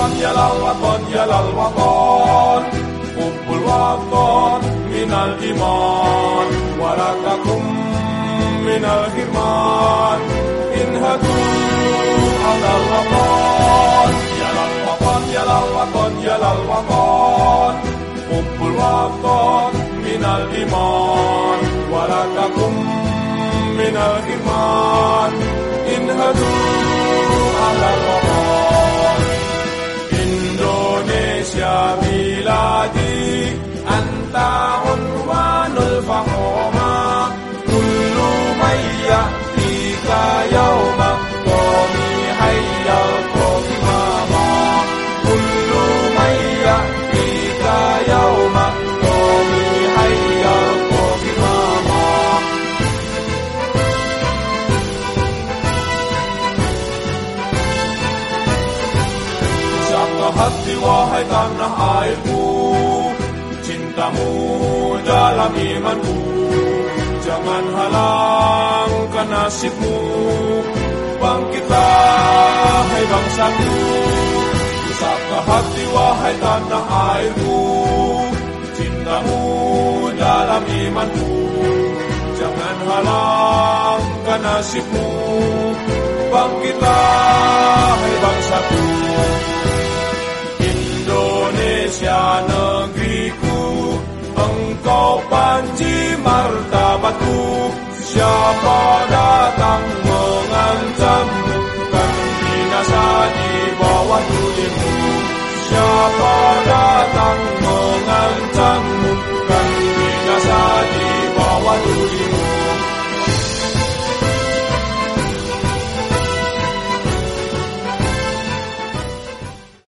يا للوطن يا للوطن حب الوطن من الإيمان ولا تكن من الحرمان انهدوا على الوطن يا للوطن يا للوطن يا للوطن حب الوطن من الإيمان ولا تكن من الحرمان انهدوا على الوطن Siapa hati wahai tanah airku Cintamu dalam imanku Jangan halangkan nasibmu. Bangkitlah hai bangsaku. Siapa hati wahai tanah airku. Cintamu dalam imanku Jangan halangkan nasibmu. Bangkitlah Indonesia negeriku Engkau panji martabatku. Siapa datang mengancammu Kan binasa di bawah tulimu Siapa datang mengancammu Kan binasa di bawah tulimu